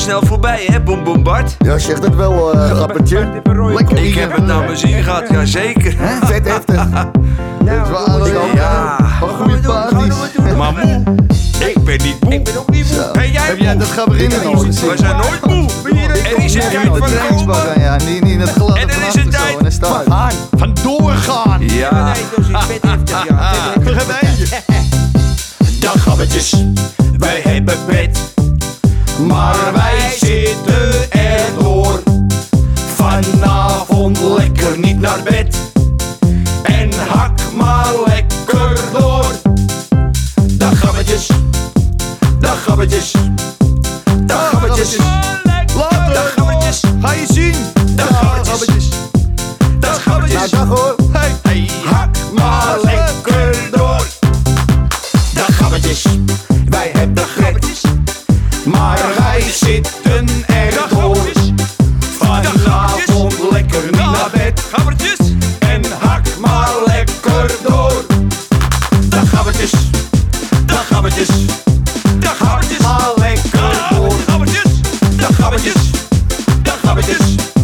snel voorbij, hè, Bom Bom Bart? Ja, zeg dat wel, eh grappertje. Lekker Ik heb het naar mijn zin gehad, ja zeker. Hè? Vet heftig. Het is ook. Ja. Maar moe, ik ben niet moe. Ik ben ook niet moe. Ben jij Heb jij dat Gabrielle nog gezien? We zijn nooit moe. Er is een tijd van aan, ja. Niet, niet in het glad En er van is een tijd staat Gaan. Van doorgaan. Ja, Nog even eentje. Dag gabbetjes, wij hebben pret. Maar wij zitten er door. Vanavond lekker niet naar bed. En hak maar lekker door. Dag gabbetjes, dag gabbetjes. Dag gabbetjes, Later. dag gabbetjes. Ga je zien. Dag gabbetjes, dag Nou, gabbetjes. dag hoor. Hey, hey, hak maar lekker door. Dag gabbetjes, we zitten er door. Vanavond lekker niet naar bed. Gabbertjes. En hak maar lekker door. Dag gabbertjes. Dag gabbertjes. Dag gabbertjes. Maar lekker door. Dag gabbertjes. Dag gabbertjes. Dag gabbertjes.